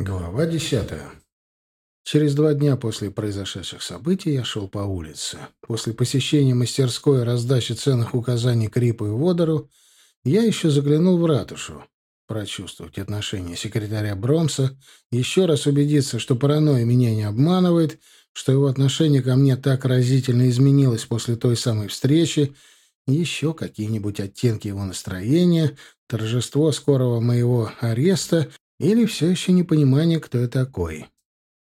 Глава десятая. Через два дня после произошедших событий я шел по улице. После посещения мастерской и раздачи ценных указаний Крипу и Водору я еще заглянул в ратушу. Прочувствовать отношение секретаря Бромса, еще раз убедиться, что паранойя меня не обманывает, что его отношение ко мне так разительно изменилось после той самой встречи, еще какие-нибудь оттенки его настроения, торжество скорого моего ареста или все еще непонимание, кто я такой.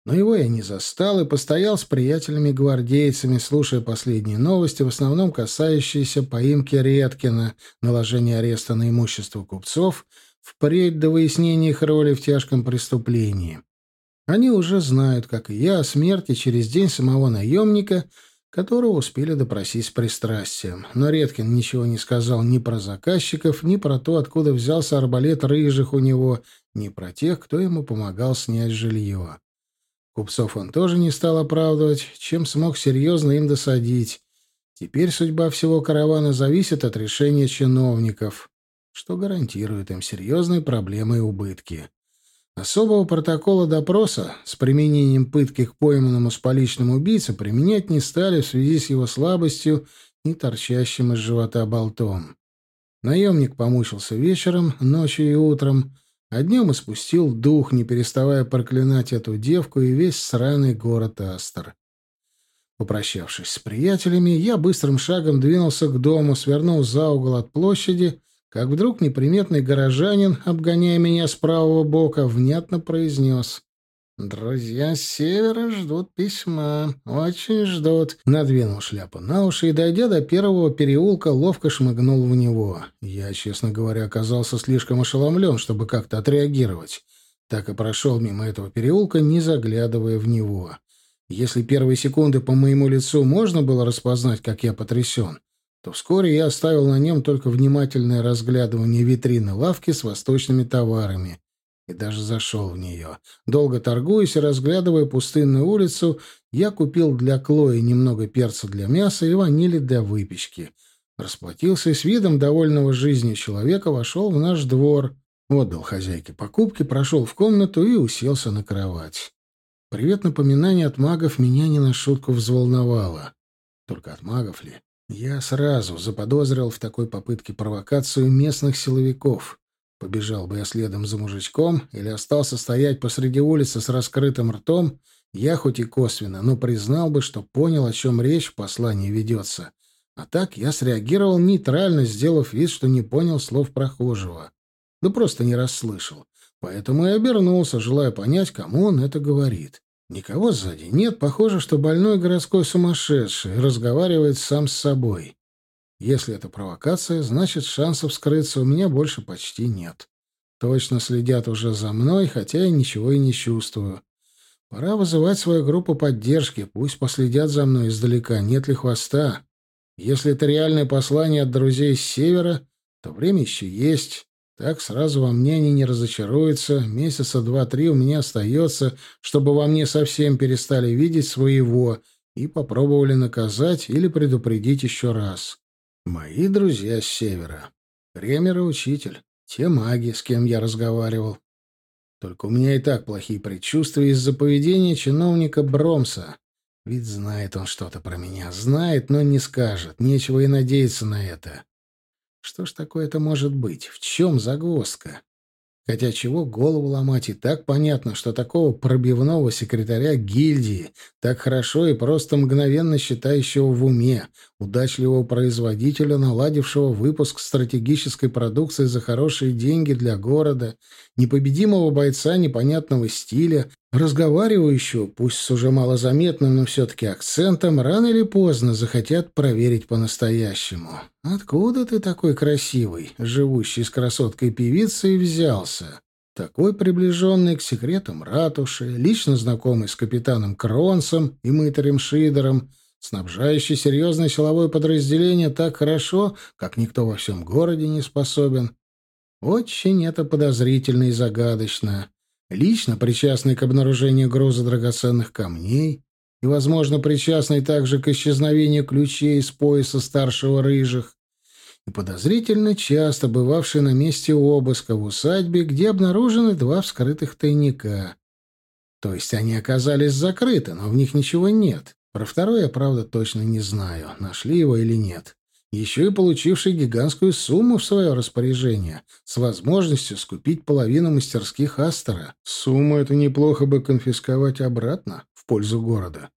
Но его я не застал и постоял с приятелями-гвардейцами, слушая последние новости, в основном касающиеся поимки Редкина, наложения ареста на имущество купцов, впредь до выяснения их роли в тяжком преступлении. Они уже знают, как и я, о смерти через день самого наемника, которого успели допросить с пристрастием. Но Редкин ничего не сказал ни про заказчиков, ни про то, откуда взялся арбалет рыжих у него, ни про тех, кто ему помогал снять жилье. Купцов он тоже не стал оправдывать, чем смог серьезно им досадить. Теперь судьба всего каравана зависит от решения чиновников, что гарантирует им серьезные проблемы и убытки. Особого протокола допроса с применением пытки к пойманному с поличным убийце применять не стали в связи с его слабостью и торчащим из живота болтом. Наемник помучился вечером, ночью и утром, а днем испустил дух, не переставая проклинать эту девку и весь сраный город Астер. Попрощавшись с приятелями, я быстрым шагом двинулся к дому, свернул за угол от площади, как вдруг неприметный горожанин, обгоняя меня с правого бока, внятно произнес «Друзья с севера ждут письма. Очень ждут». Надвинул шляпу на уши и, дойдя до первого переулка, ловко шмыгнул в него. Я, честно говоря, оказался слишком ошеломлен, чтобы как-то отреагировать. Так и прошел мимо этого переулка, не заглядывая в него. Если первые секунды по моему лицу можно было распознать, как я потрясен, то вскоре я оставил на нем только внимательное разглядывание витрины лавки с восточными товарами и даже зашел в нее. Долго торгуясь и разглядывая пустынную улицу, я купил для Клои немного перца для мяса и ванили для выпечки. Расплатился и с видом довольного жизнью человека вошел в наш двор, отдал хозяйке покупки, прошел в комнату и уселся на кровать. Привет напоминание от магов меня не на шутку взволновало. Только от магов ли? Я сразу заподозрил в такой попытке провокацию местных силовиков. Побежал бы я следом за мужичком или остался стоять посреди улицы с раскрытым ртом, я хоть и косвенно, но признал бы, что понял, о чем речь в послании ведется. А так я среагировал нейтрально, сделав вид, что не понял слов прохожего. Да просто не расслышал. Поэтому и обернулся, желая понять, кому он это говорит. Никого сзади нет, похоже, что больной городской сумасшедший разговаривает сам с собой. Если это провокация, значит, шансов скрыться у меня больше почти нет. Точно следят уже за мной, хотя я ничего и не чувствую. Пора вызывать свою группу поддержки, пусть последят за мной издалека, нет ли хвоста. Если это реальное послание от друзей с севера, то время еще есть. Так сразу во мне они не разочаруются. Месяца два-три у меня остается, чтобы во мне совсем перестали видеть своего и попробовали наказать или предупредить еще раз. Мои друзья с севера. Кремер и учитель. Те маги, с кем я разговаривал. Только у меня и так плохие предчувствия из-за поведения чиновника Бромса. Ведь знает он что-то про меня. Знает, но не скажет. Нечего и надеяться на это. Что ж такое это может быть? В чем загвоздка? Хотя чего голову ломать, и так понятно, что такого пробивного секретаря гильдии, так хорошо и просто мгновенно считающего в уме, удачливого производителя, наладившего выпуск стратегической продукции за хорошие деньги для города, непобедимого бойца непонятного стиля, разговаривающего, пусть с уже малозаметным, но все-таки акцентом, рано или поздно захотят проверить по-настоящему. Откуда ты такой красивый, живущий с красоткой-певицей, взялся? Такой приближенный к секретам ратуши, лично знакомый с капитаном Кронсом и мытарем Шидером, снабжающий серьезное силовое подразделение так хорошо, как никто во всем городе не способен. Очень это подозрительно и загадочно лично причастный к обнаружению груза драгоценных камней и, возможно, причастный также к исчезновению ключей из пояса старшего рыжих, и подозрительно часто бывавший на месте обыска в усадьбе, где обнаружены два вскрытых тайника. То есть они оказались закрыты, но в них ничего нет. Про второй я, правда, точно не знаю, нашли его или нет. Еще и получивший гигантскую сумму в свое распоряжение, с возможностью скупить половину мастерских Астера. Сумму это неплохо бы конфисковать обратно в пользу города.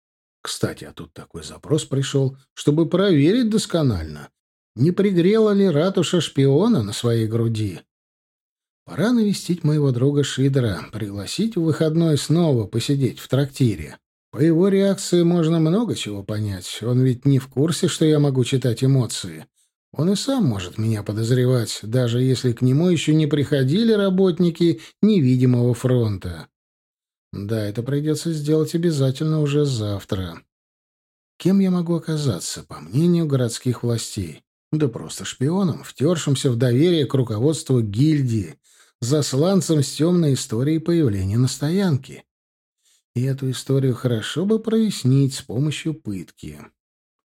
Кстати, а тут такой запрос пришел, чтобы проверить досконально, не пригрела ли ратуша шпиона на своей груди. Пора навестить моего друга Шидера, пригласить в выходной снова посидеть в трактире. По его реакции можно много чего понять. Он ведь не в курсе, что я могу читать эмоции. Он и сам может меня подозревать, даже если к нему еще не приходили работники невидимого фронта. Да, это придется сделать обязательно уже завтра. Кем я могу оказаться, по мнению городских властей? Да просто шпионом, втершимся в доверие к руководству гильдии, засланцем с темной историей появления на стоянке. И эту историю хорошо бы прояснить с помощью пытки.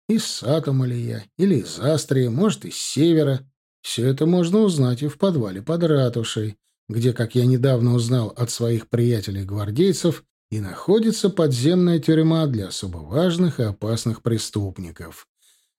Из Сатома ли я, или из Астрии, может, из Севера. Все это можно узнать и в подвале под ратушей, где, как я недавно узнал от своих приятелей-гвардейцев, и находится подземная тюрьма для особо важных и опасных преступников.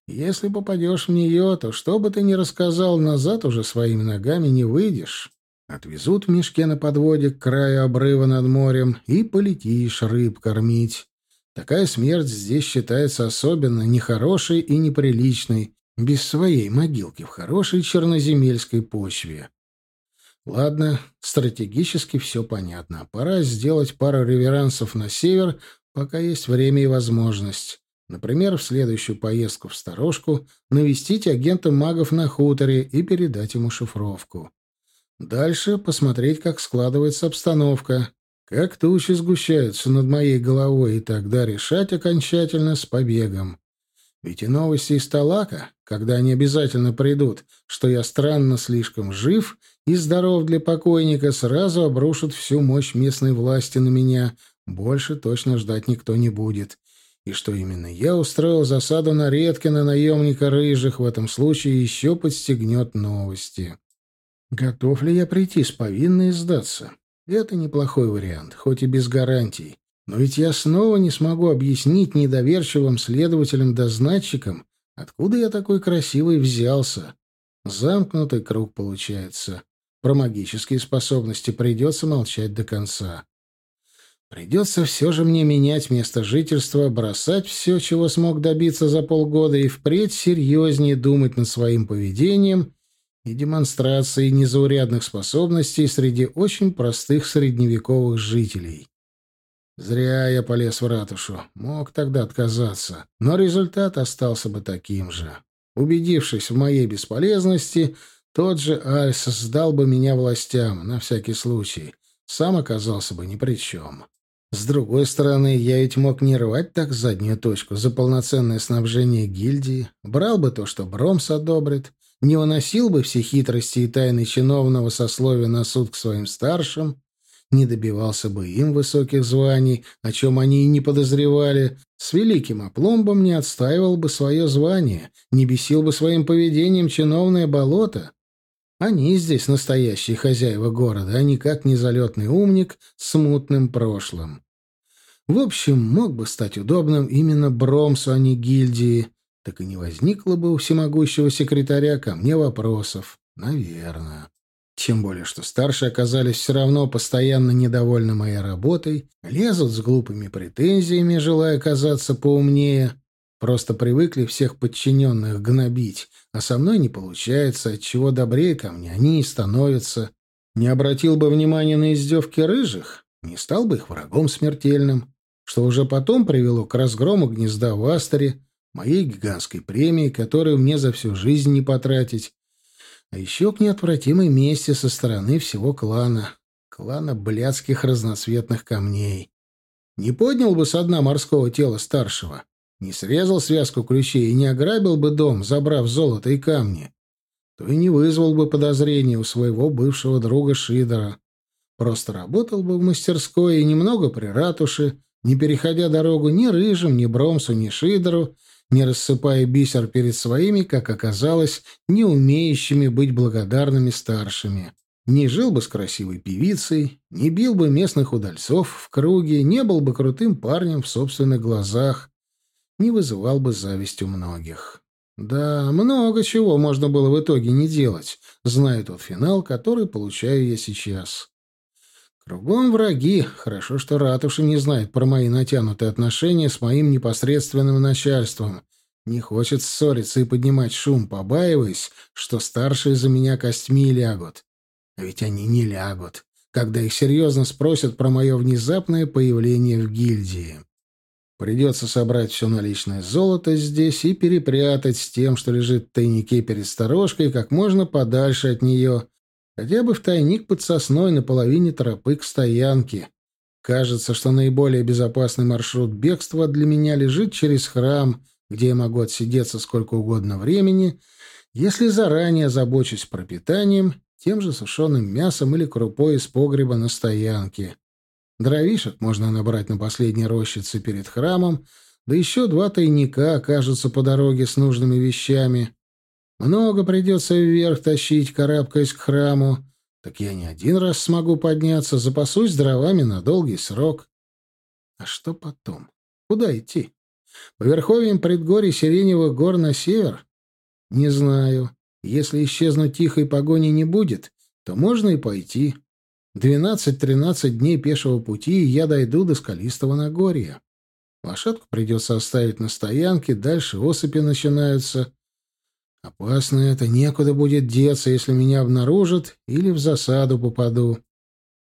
Если попадешь в нее, то что бы ты ни рассказал, назад уже своими ногами не выйдешь. Отвезут в мешке на подводе к краю обрыва над морем и полетишь рыб кормить. Такая смерть здесь считается особенно нехорошей и неприличной, без своей могилки в хорошей черноземельской почве. Ладно, стратегически все понятно. Пора сделать пару реверансов на север, пока есть время и возможность. Например, в следующую поездку в сторожку навестить агента магов на хуторе и передать ему шифровку. Дальше посмотреть, как складывается обстановка, как тучи сгущаются над моей головой, и тогда решать окончательно с побегом. Ведь и новости из Талака, когда они обязательно придут, что я странно слишком жив и здоров для покойника, сразу обрушат всю мощь местной власти на меня. Больше точно ждать никто не будет. И что именно я устроил засаду на Редкина, наемника рыжих, в этом случае еще подстегнет новости. Готов ли я прийти с повинной и сдаться? Это неплохой вариант, хоть и без гарантий. Но ведь я снова не смогу объяснить недоверчивым следователям-дознатчикам, откуда я такой красивый взялся. Замкнутый круг получается. Про магические способности придется молчать до конца. Придется все же мне менять место жительства, бросать все, чего смог добиться за полгода, и впредь серьезнее думать над своим поведением и демонстрацией незаурядных способностей среди очень простых средневековых жителей. Зря я полез в ратушу. Мог тогда отказаться. Но результат остался бы таким же. Убедившись в моей бесполезности, тот же Альс сдал бы меня властям, на всякий случай. Сам оказался бы ни при чем. С другой стороны, я ведь мог не рвать так заднюю точку за полноценное снабжение гильдии, брал бы то, что Бромс одобрит, не выносил бы все хитрости и тайны чиновного сословия на суд к своим старшим, не добивался бы им высоких званий, о чем они и не подозревали, с великим опломбом не отстаивал бы свое звание, не бесил бы своим поведением чиновное болото. Они здесь настоящие хозяева города, а никак не залетный умник с мутным прошлым. В общем, мог бы стать удобным именно Бромсу, а не гильдии, так и не возникло бы у всемогущего секретаря ко мне вопросов. Наверное. Тем более, что старшие оказались все равно постоянно недовольны моей работой, лезут с глупыми претензиями, желая казаться поумнее. Просто привыкли всех подчиненных гнобить, а со мной не получается, отчего добрее ко мне они и становятся. Не обратил бы внимания на издевки рыжих, не стал бы их врагом смертельным, что уже потом привело к разгрому гнезда в Астере, моей гигантской премии, которую мне за всю жизнь не потратить, а еще к неотвратимой мести со стороны всего клана, клана блядских разноцветных камней. Не поднял бы со дна морского тела старшего, не срезал связку ключей и не ограбил бы дом, забрав золото и камни, то и не вызвал бы подозрений у своего бывшего друга Шидора. Просто работал бы в мастерской и немного при ратуше, не переходя дорогу ни Рыжим, ни Бромсу, ни Шидору, не рассыпая бисер перед своими, как оказалось, не умеющими быть благодарными старшими. Не жил бы с красивой певицей, не бил бы местных удальцов в круге, не был бы крутым парнем в собственных глазах, не вызывал бы зависть у многих. Да, много чего можно было в итоге не делать, зная тот финал, который получаю я сейчас. Кругом враги. Хорошо, что ратуша не знает про мои натянутые отношения с моим непосредственным начальством. Не хочет ссориться и поднимать шум, побаиваясь, что старшие за меня костьми лягут. А ведь они не лягут, когда их серьезно спросят про мое внезапное появление в гильдии. Придется собрать все наличное золото здесь и перепрятать с тем, что лежит в тайнике перед сторожкой, как можно подальше от нее, хотя бы в тайник под сосной на половине тропы к стоянке. Кажется, что наиболее безопасный маршрут бегства для меня лежит через храм, где я могу отсидеться сколько угодно времени, если заранее забочусь пропитанием тем же сушеным мясом или крупой из погреба на стоянке. Дровишек можно набрать на последней рощице перед храмом, да еще два тайника окажутся по дороге с нужными вещами. Много придется вверх тащить, карабкаясь к храму. Так я не один раз смогу подняться, запасусь дровами на долгий срок. А что потом? Куда идти? По верховьям предгорий Сиреневых гор на север? Не знаю. Если исчезнуть тихой погони не будет, то можно и пойти. Двенадцать-тринадцать дней пешего пути, и я дойду до скалистого Нагорья. Лошадку придется оставить на стоянке, дальше осыпи начинаются. Опасно это, некуда будет деться, если меня обнаружат или в засаду попаду.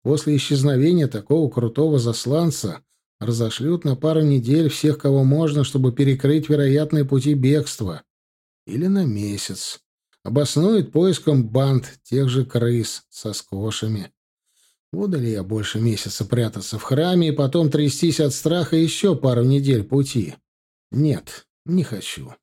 После исчезновения такого крутого засланца разошлют на пару недель всех, кого можно, чтобы перекрыть вероятные пути бегства. Или на месяц обоснует поиском банд тех же крыс со скошами. Буду ли я больше месяца прятаться в храме и потом трястись от страха еще пару недель пути? Нет, не хочу.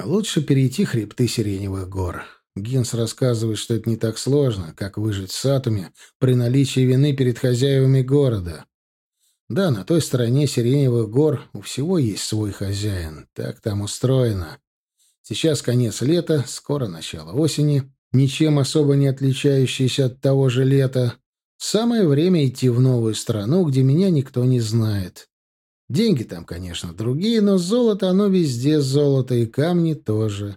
А лучше перейти хребты Сиреневых гор. Гинс рассказывает, что это не так сложно, как выжить в Сатуме при наличии вины перед хозяевами города. Да, на той стороне Сиреневых гор у всего есть свой хозяин. Так там устроено. Сейчас конец лета, скоро начало осени, ничем особо не отличающийся от того же лета. Самое время идти в новую страну, где меня никто не знает. Деньги там, конечно, другие, но золото, оно везде золото, и камни тоже.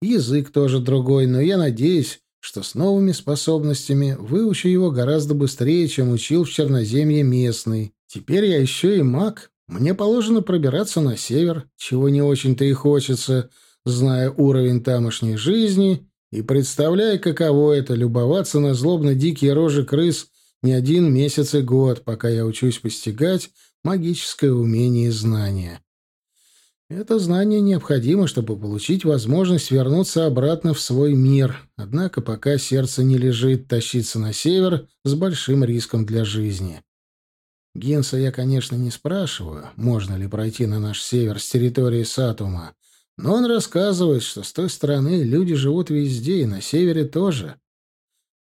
Язык тоже другой, но я надеюсь, что с новыми способностями выучу его гораздо быстрее, чем учил в Черноземье местный. Теперь я еще и маг. Мне положено пробираться на север, чего не очень-то и хочется — зная уровень тамошней жизни и представляя, каково это — любоваться на злобно-дикие рожи крыс не один месяц и год, пока я учусь постигать магическое умение и знание. Это знание необходимо, чтобы получить возможность вернуться обратно в свой мир, однако пока сердце не лежит тащиться на север с большим риском для жизни. Генса я, конечно, не спрашиваю, можно ли пройти на наш север с территории Сатума, но он рассказывает, что с той стороны люди живут везде, и на севере тоже.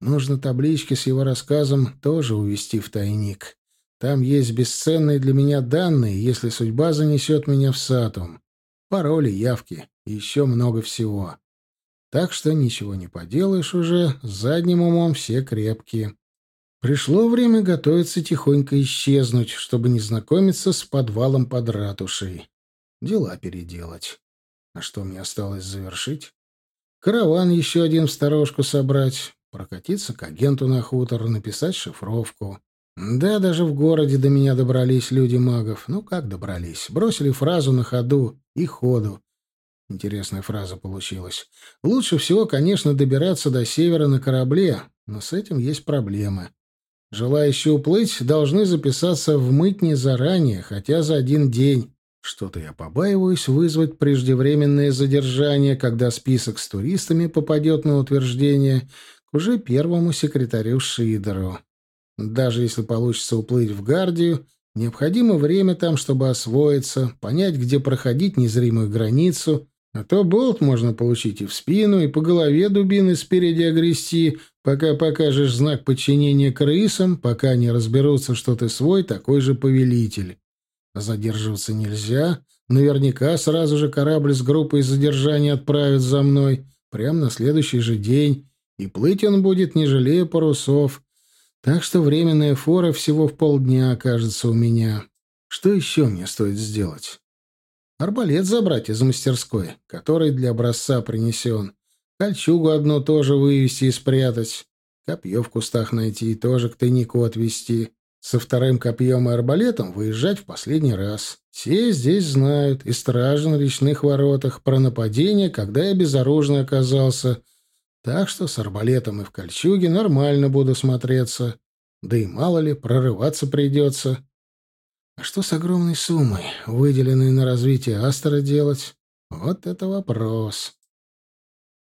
Нужно таблички с его рассказом тоже увести в тайник. Там есть бесценные для меня данные, если судьба занесет меня в Сатум. Пароли, явки и еще много всего. Так что ничего не поделаешь уже, задним умом все крепкие. Пришло время готовиться тихонько исчезнуть, чтобы не знакомиться с подвалом под ратушей. Дела переделать. А что мне осталось завершить? Караван еще один в сторожку собрать, прокатиться к агенту на хутор, написать шифровку. Да, даже в городе до меня добрались люди магов. Ну, как добрались? Бросили фразу на ходу и ходу. Интересная фраза получилась. Лучше всего, конечно, добираться до севера на корабле, но с этим есть проблемы. Желающие уплыть должны записаться в мытни заранее, хотя за один день. Что-то я побаиваюсь вызвать преждевременное задержание, когда список с туристами попадет на утверждение к уже первому секретарю Шидеру. Даже если получится уплыть в Гардию, необходимо время там, чтобы освоиться, понять, где проходить незримую границу, а то болт можно получить и в спину, и по голове дубины спереди огрести, пока покажешь знак подчинения крысам, пока не разберутся, что ты свой такой же повелитель. Задерживаться нельзя, Наверняка сразу же корабль с группой задержания отправят за мной, прямо на следующий же день, и плыть он будет, не жалея парусов. Так что временная фора всего в полдня окажется у меня. Что еще мне стоит сделать? Арбалет забрать из мастерской, который для образца принесен. Кольчугу одну тоже вывести и спрятать. Копье в кустах найти и тоже к тайнику отвезти. Со вторым копьем и арбалетом выезжать в последний раз. Все здесь знают, и стражи на речных воротах, про нападение, когда я безоружный оказался. Так что с арбалетом и в кольчуге нормально буду смотреться. Да и мало ли, прорываться придется. А что с огромной суммой, выделенной на развитие Астера, делать? Вот это вопрос.